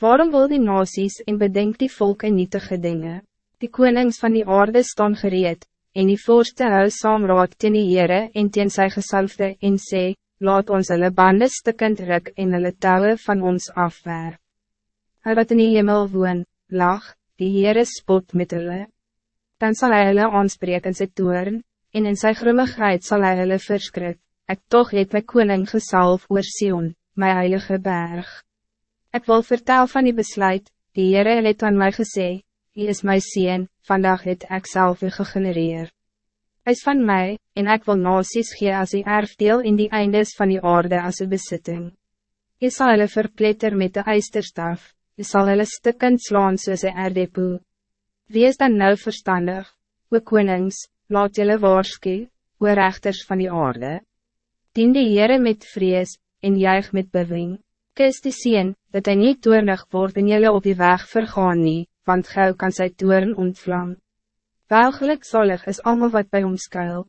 Waarom wil die nasies en bedenk die volken nietige dingen? Die konings van die aarde staan gereed, en die voorste hou saamraad teen die Heere en teen sy gesalfde en sê, laat ons hulle bande stikkend ruk en hulle touwe van ons afwer. Hy wat in die hemel woon, lag, die Heere spot met hulle. Dan zal hy hulle aanspreek in sy toorn, en in sy grimmigheid sal hy hulle verskrik. Ek toch het my koning gesalf oor Sion, my heilige berg. Ik wil vertel van die besluit, die Heere het aan mij gesê, Hy is my sien, vandaag het ek self u gegenereer. Hy is van mij, en ik wil nasies gee as die erfdeel in die eindes van die aarde as een besitting. Hy sal hulle verpletter met de eisterstaf, hy sal hulle stikkend slaan soos een erdepoel. Wie is dan nou verstandig, o konings, laat julle waarskie, o rechters van die aarde? Dien die Heere met vrees, en juig met bewing. Kus die sien, dat hij niet toornig wordt en jullie op die weg vergaan nie, want gauw kan sy toorn ontvlam. Welgelijk zalig is allemaal wat bij ons skuil.